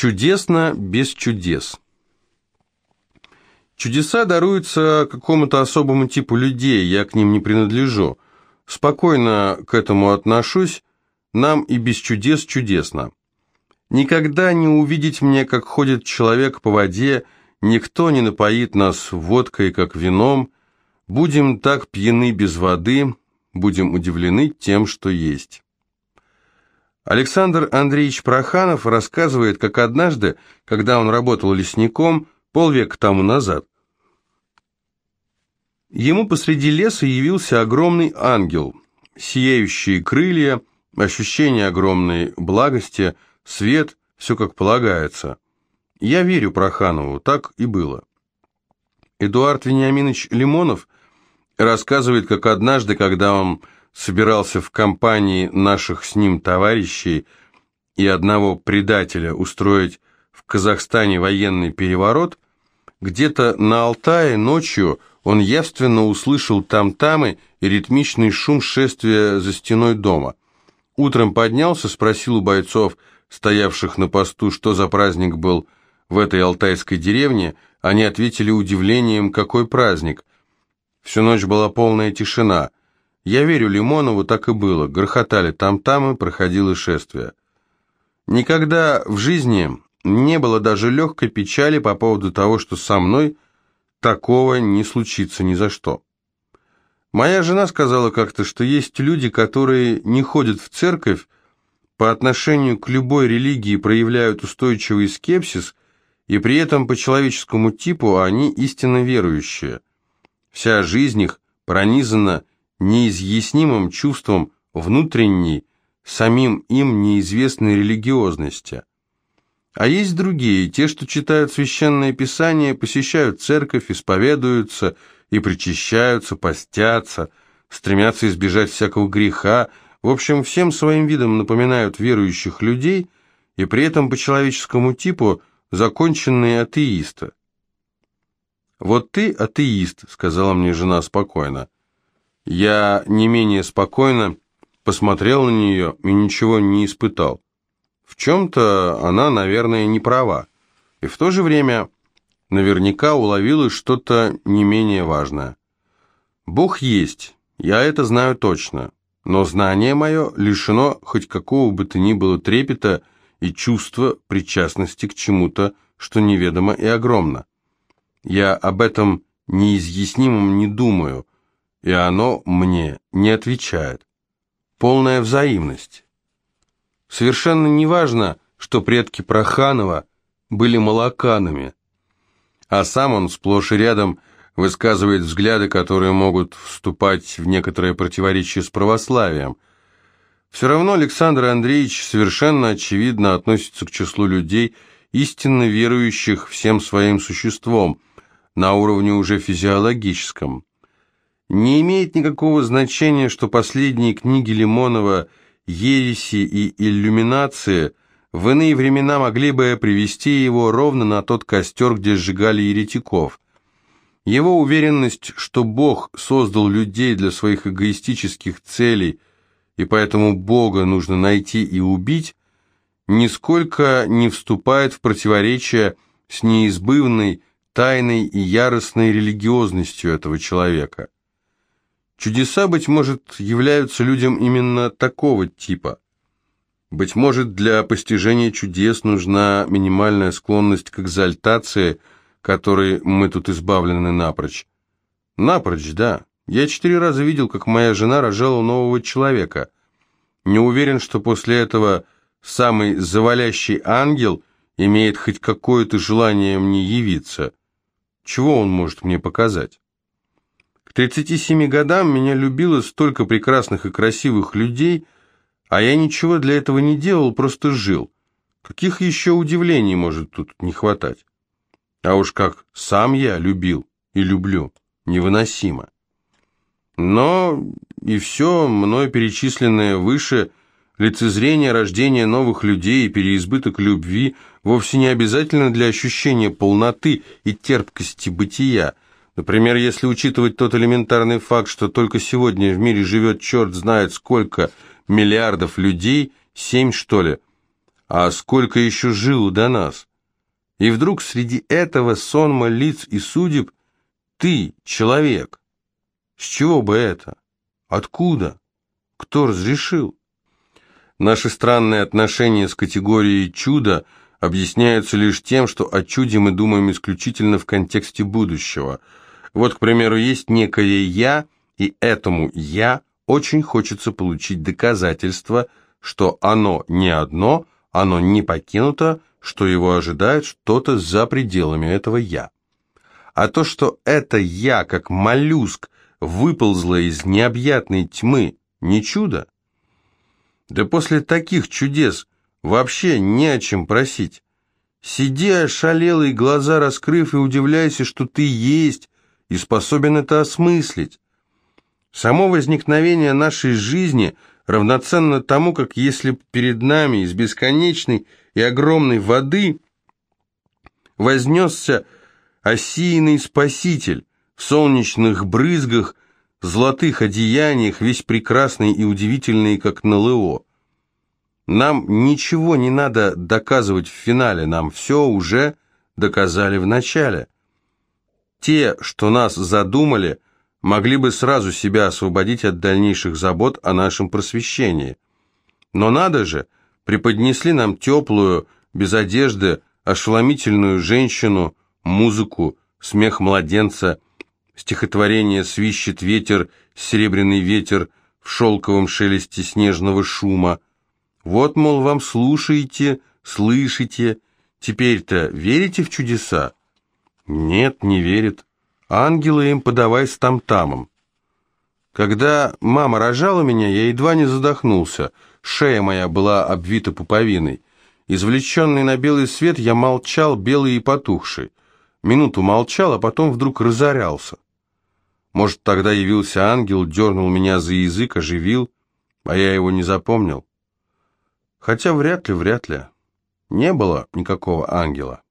Чудесно без чудес. Чудеса даруются какому-то особому типу людей, я к ним не принадлежу. Спокойно к этому отношусь, нам и без чудес чудесно. Никогда не увидеть мне, как ходит человек по воде, никто не напоит нас водкой, как вином, будем так пьяны без воды, будем удивлены тем, что есть. Александр Андреевич Проханов рассказывает, как однажды, когда он работал лесником, полвека тому назад, ему посреди леса явился огромный ангел, сияющие крылья, ощущение огромной благости, свет, все как полагается. Я верю Проханову, так и было. Эдуард Вениаминович Лимонов рассказывает, как однажды, когда он собирался в компании наших с ним товарищей и одного предателя устроить в Казахстане военный переворот, где-то на Алтае ночью он явственно услышал там-тамы и ритмичный шум шествия за стеной дома. Утром поднялся, спросил у бойцов, стоявших на посту, что за праздник был в этой алтайской деревне, они ответили удивлением, какой праздник. Всю ночь была полная тишина – я верю Лимонову, так и было. Грохотали там-тамы, проходило шествие. Никогда в жизни не было даже легкой печали по поводу того, что со мной такого не случится ни за что. Моя жена сказала как-то, что есть люди, которые не ходят в церковь, по отношению к любой религии проявляют устойчивый скепсис, и при этом по человеческому типу они истинно верующие. Вся жизнь их пронизана неизъяснимым чувством внутренней, самим им неизвестной религиозности. А есть другие, те, что читают священное писание, посещают церковь, исповедуются и причащаются, постятся, стремятся избежать всякого греха, в общем, всем своим видом напоминают верующих людей и при этом по человеческому типу законченные атеисты. «Вот ты атеист», — сказала мне жена спокойно. Я не менее спокойно посмотрел на нее и ничего не испытал. В чем-то она, наверное, не права. И в то же время наверняка уловила что-то не менее важное. Бог есть, я это знаю точно, но знание мое лишено хоть какого бы то ни было трепета и чувства причастности к чему-то, что неведомо и огромно. Я об этом неизъяснимом не думаю, и оно мне не отвечает. Полная взаимность. Совершенно не важно, что предки Проханова были молоканами, а сам он сплошь и рядом высказывает взгляды, которые могут вступать в некоторое противоречие с православием. Все равно Александр Андреевич совершенно очевидно относится к числу людей, истинно верующих всем своим существом, на уровне уже физиологическом. Не имеет никакого значения, что последние книги Лимонова «Ереси» и «Иллюминации» в иные времена могли бы привести его ровно на тот костер, где сжигали еретиков. Его уверенность, что Бог создал людей для своих эгоистических целей, и поэтому Бога нужно найти и убить, нисколько не вступает в противоречие с неизбывной, тайной и яростной религиозностью этого человека. Чудеса, быть может, являются людям именно такого типа. Быть может, для постижения чудес нужна минимальная склонность к экзальтации, которой мы тут избавлены напрочь. Напрочь, да. Я четыре раза видел, как моя жена рожала нового человека. Не уверен, что после этого самый завалящий ангел имеет хоть какое-то желание мне явиться. Чего он может мне показать? К 37 годам меня любило столько прекрасных и красивых людей, а я ничего для этого не делал, просто жил. Каких еще удивлений может тут не хватать? А уж как сам я любил и люблю, невыносимо. Но и все мной перечисленное выше, лицезрение рождения новых людей и переизбыток любви вовсе не обязательно для ощущения полноты и терпкости бытия – Например, если учитывать тот элементарный факт, что только сегодня в мире живет черт знает сколько миллиардов людей, семь что ли, а сколько еще жило до нас. И вдруг среди этого сонма лиц и судеб ты, человек. С чего бы это? Откуда? Кто разрешил? Наши странные отношения с категорией чуда объясняются лишь тем, что о чуде мы думаем исключительно в контексте будущего. Вот, к примеру, есть некое «я», и этому «я» очень хочется получить доказательство, что оно не одно, оно не покинуто, что его ожидает что-то за пределами этого «я». А то, что это «я», как моллюск, выползло из необъятной тьмы, не чудо? Да после таких чудес вообще не о чем просить. Сиди ошалелый, глаза раскрыв, и удивляйся, что ты есть, и способен это осмыслить. Само возникновение нашей жизни равноценно тому, как если перед нами из бесконечной и огромной воды вознесся осиянный спаситель в солнечных брызгах, золотых одеяниях, весь прекрасный и удивительный, как НЛО. Нам ничего не надо доказывать в финале, нам все уже доказали в начале. Те, что нас задумали, могли бы сразу себя освободить от дальнейших забот о нашем просвещении. Но надо же, преподнесли нам теплую, без одежды, ошеломительную женщину, музыку, смех младенца – Стихотворение «Свищет ветер, серебряный ветер» в шелковом шелесте снежного шума. Вот, мол, вам слушаете, слышите. Теперь-то верите в чудеса? Нет, не верит. Ангелы им подавай с там-тамом. Когда мама рожала меня, я едва не задохнулся. Шея моя была обвита пуповиной. Извлеченный на белый свет, я молчал, белый и потухший. Минуту молчал, а потом вдруг разорялся. Может, тогда явился ангел, дернул меня за язык, оживил, а я его не запомнил. Хотя вряд ли, вряд ли. Не было никакого ангела.